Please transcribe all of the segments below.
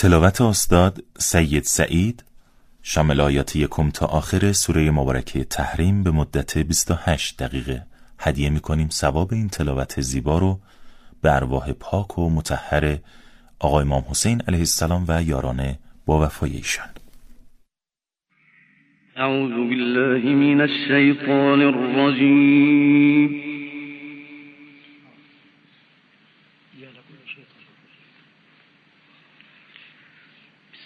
تلاوت استاد سید سعید شامل آیات یکم تا آخر سوره مبارکه تحریم به مدت 28 دقیقه. هدیه می کنیم ثواب این تلاوت زیبا رو به ارواح پاک و مطهر آقای امام حسین علیه السلام و یاران با وفای اعوذ بالله من الشیطان الرجیم.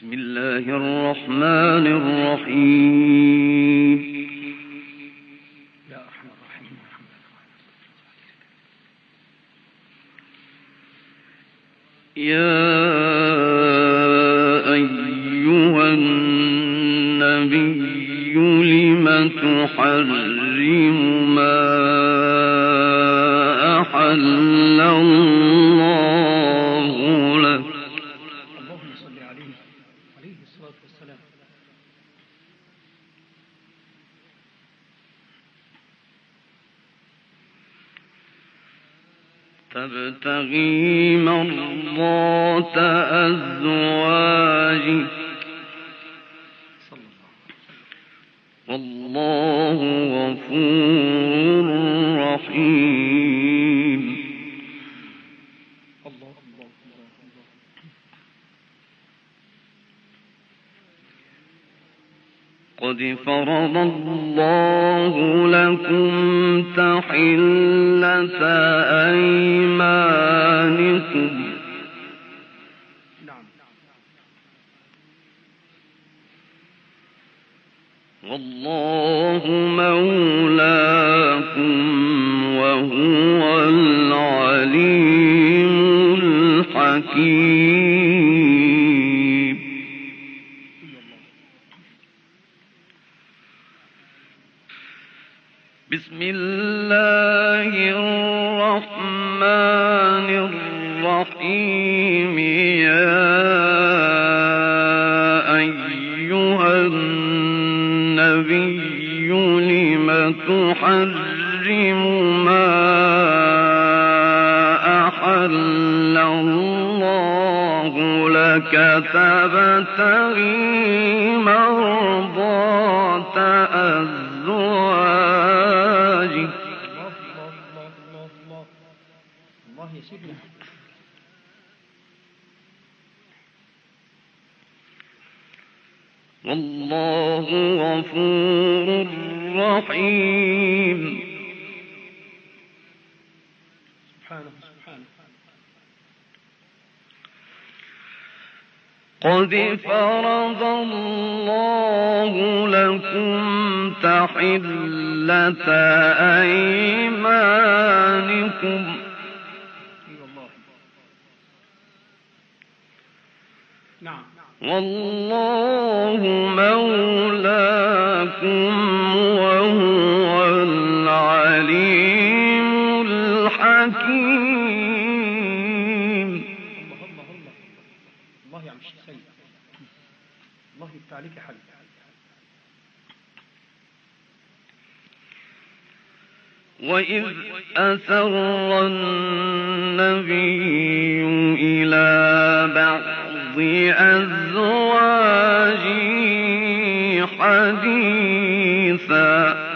بسم الله الرحمن الرحيم. يا أيها النبي لم تحرم ما أحل تبتغي مرضات أزواجك والله غفور رحيم. الله الله الله الله لكم تحلة أيمانكم. والله مولاكم وهو العليم الحكيم. الله يا سيدنا والله غفور رحيم. سبحانه سبحانه. قد فرض الله لكم تحلة أيمانكم اي والله نعم والله مولاكم وهو العليم الحكيم. الله الله الله الله يا عم الشيخ سيد. الله يفتح عليك يا حبيبي. وإذ أسر النبي إلى بعض أزواجه والسلام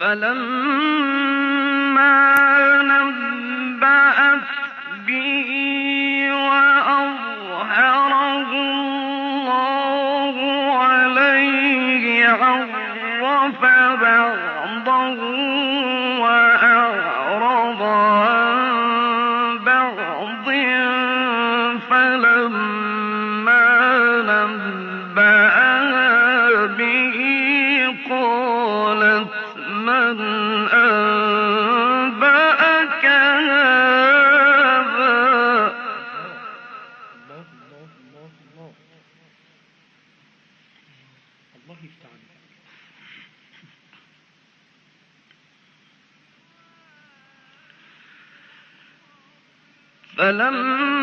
فلما فلما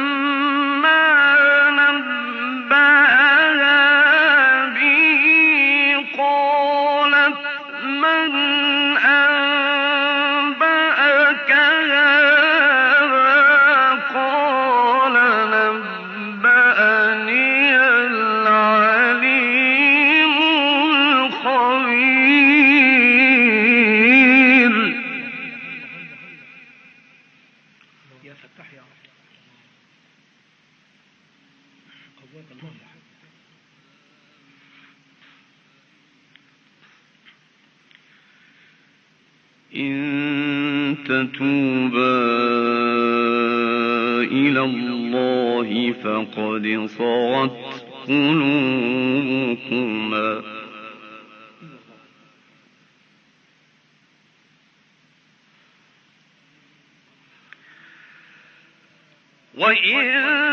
إن تتوبا إلى الله فقد صغت قلوبكما. وإن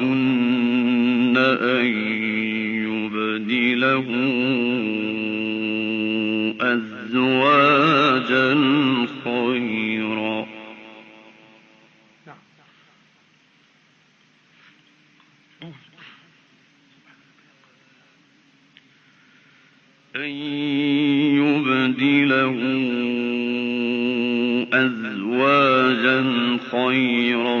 كن أن يبدله أزواجا خيرا أن يبدله أزواجا خيرا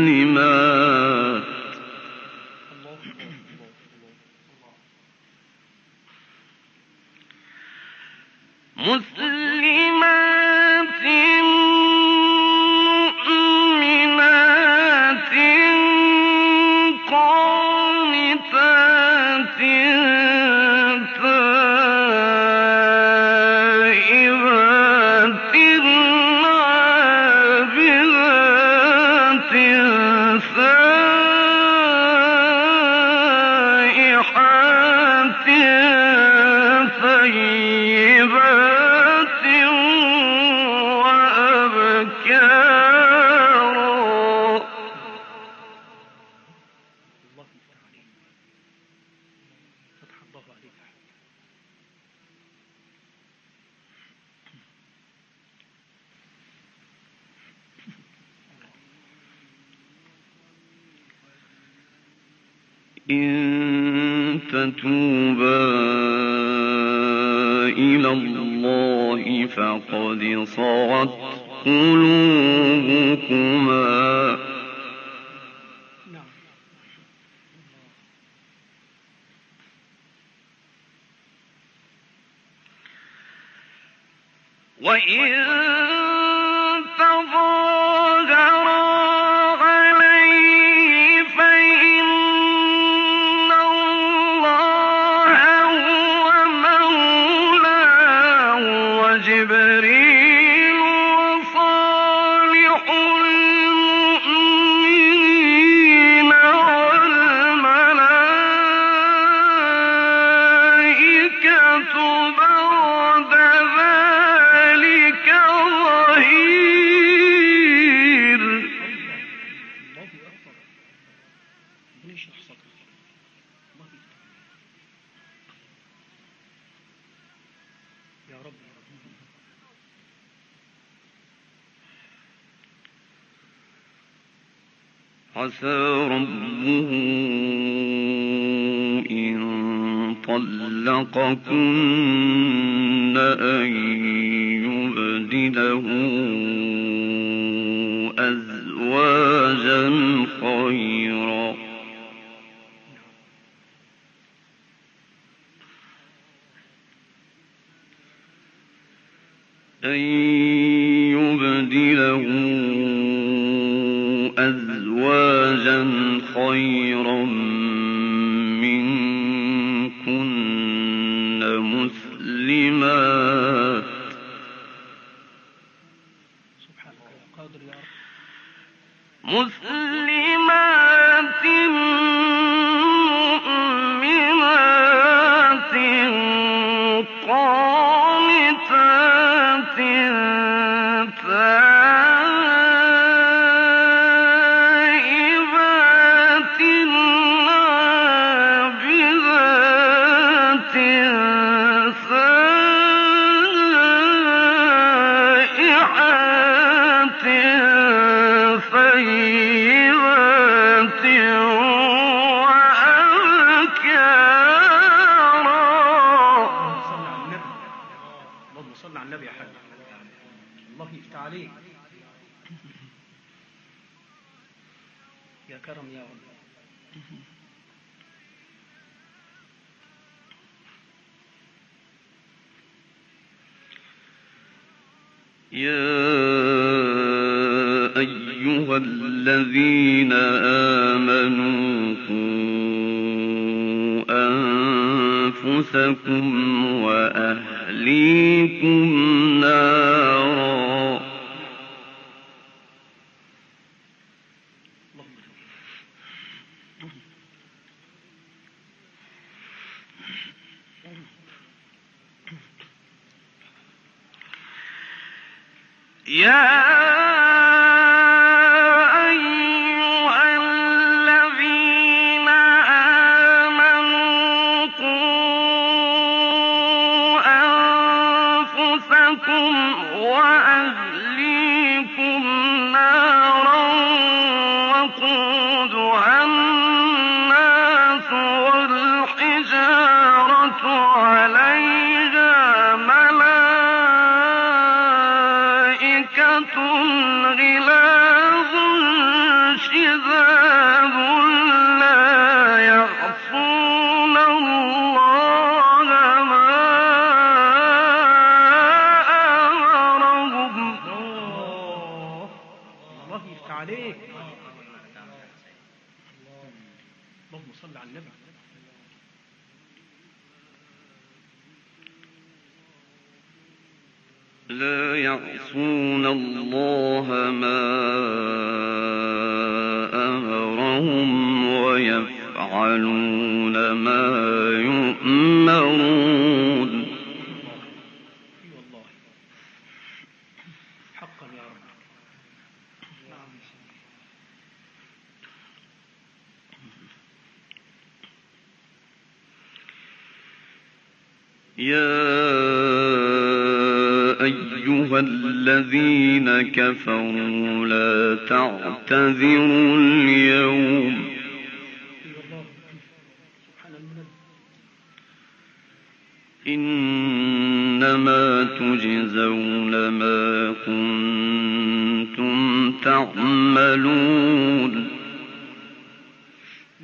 نارا إن تتوبا إلى الله فقد صغت قلوبكما وإذ عسى ربه إن طلقكن أن يبدله أزواجا خيرا. أن في Yeah. كفروا لا تعتذروا اليوم. إنما تجزون ما كنتم تعملون.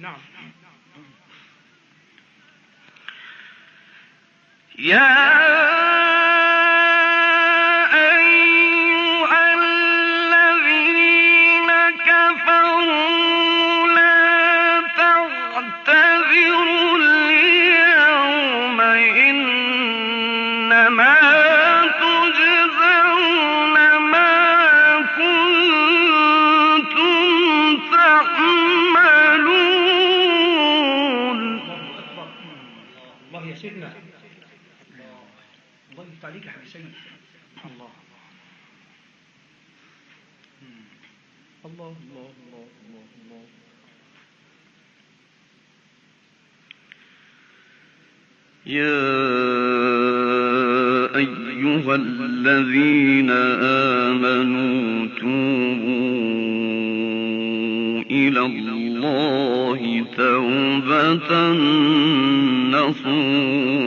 نعم يا عليك يا حبيب سيد الله. الله الله الله الله الله. يا أيها الذين آمنوا توبوا إلى الله توبة نصوحا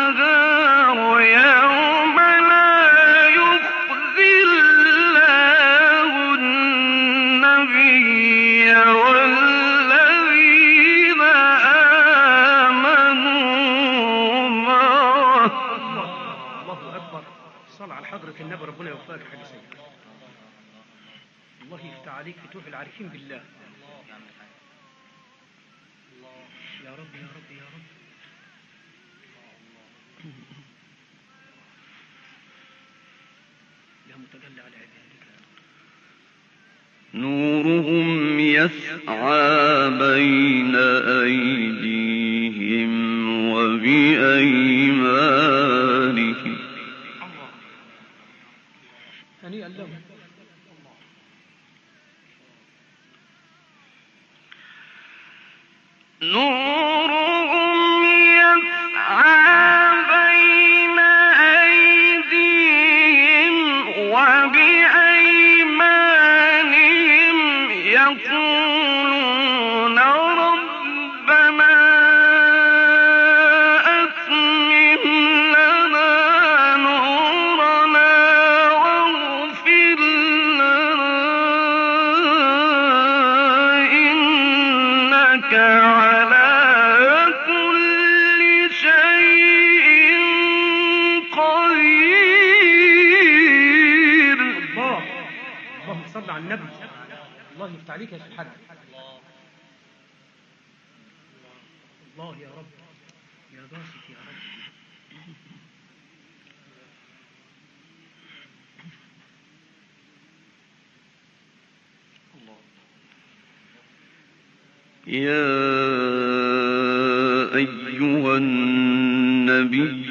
يفتح عليك فتوح العارفين بالله. يا رب يا رب يا رب. يا متجلى على عبادك. نورهم يسعى بين أيديهم وبأيمانهم نورهم النبي الله يفتح عليك يا شيخ الحاج الله يا رب. يا باسط يا رب. يا أيها النبي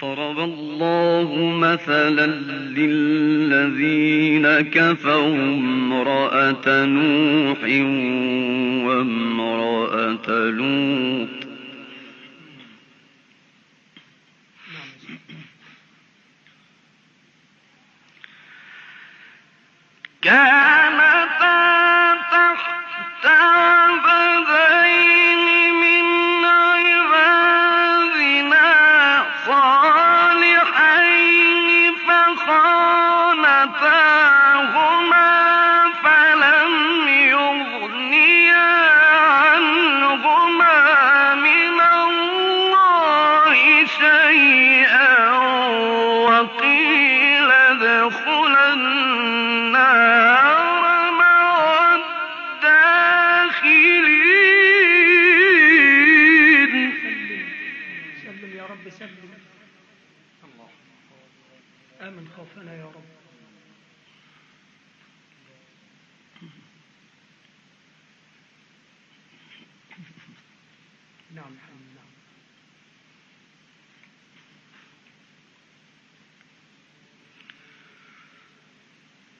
ضرب الله مثلا للذين كفروا امرأة نوح وامرأة لوط. نعم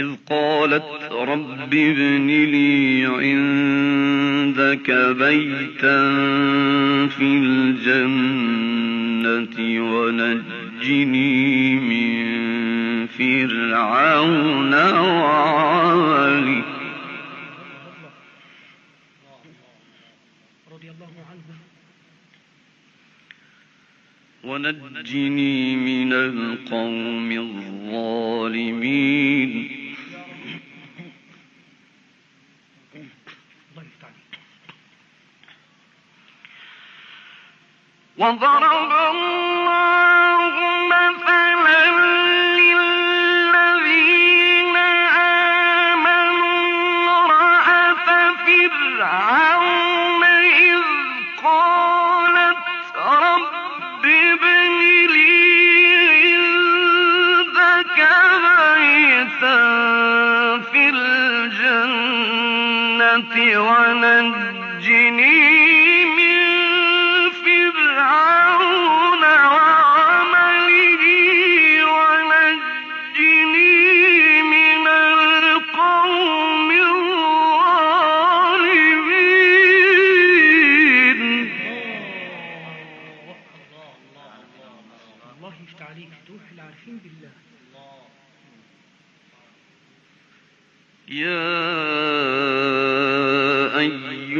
إذ قالت رب ابن لي عندك بيتا في الجنة ونجني من فرعون عنهم ونجني من القوم الظالمين. وضرب الله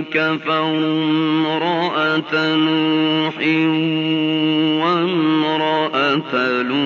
كفروا امرأة نوح وامرأة لوط.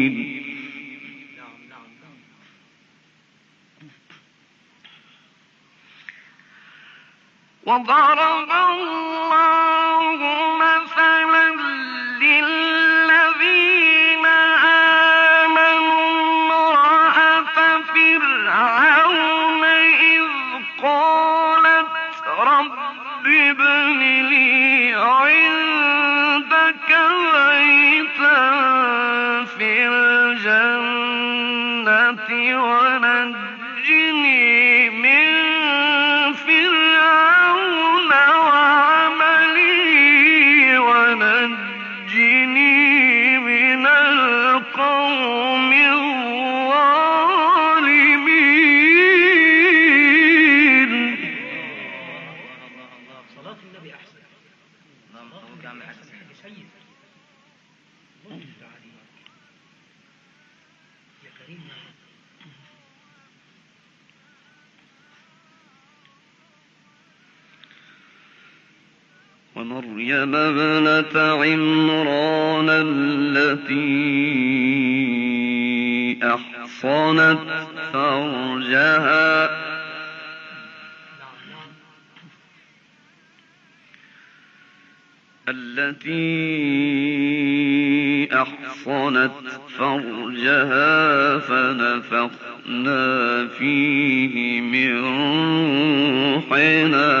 وضرب الله ومريم ابنة عمران التي أحصنت فرجها. التي أحصنت فرجها فنفخنا فيه من روحنا.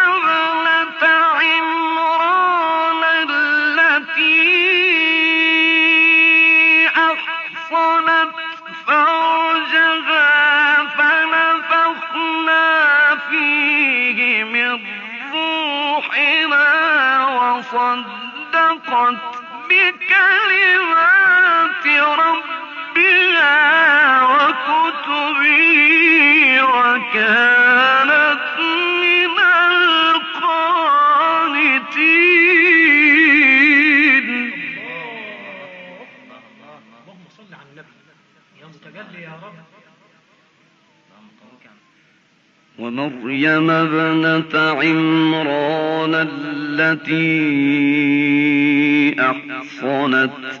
ومريم ابنة عمران التي أحصنت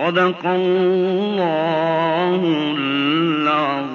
صدق الله العظيم.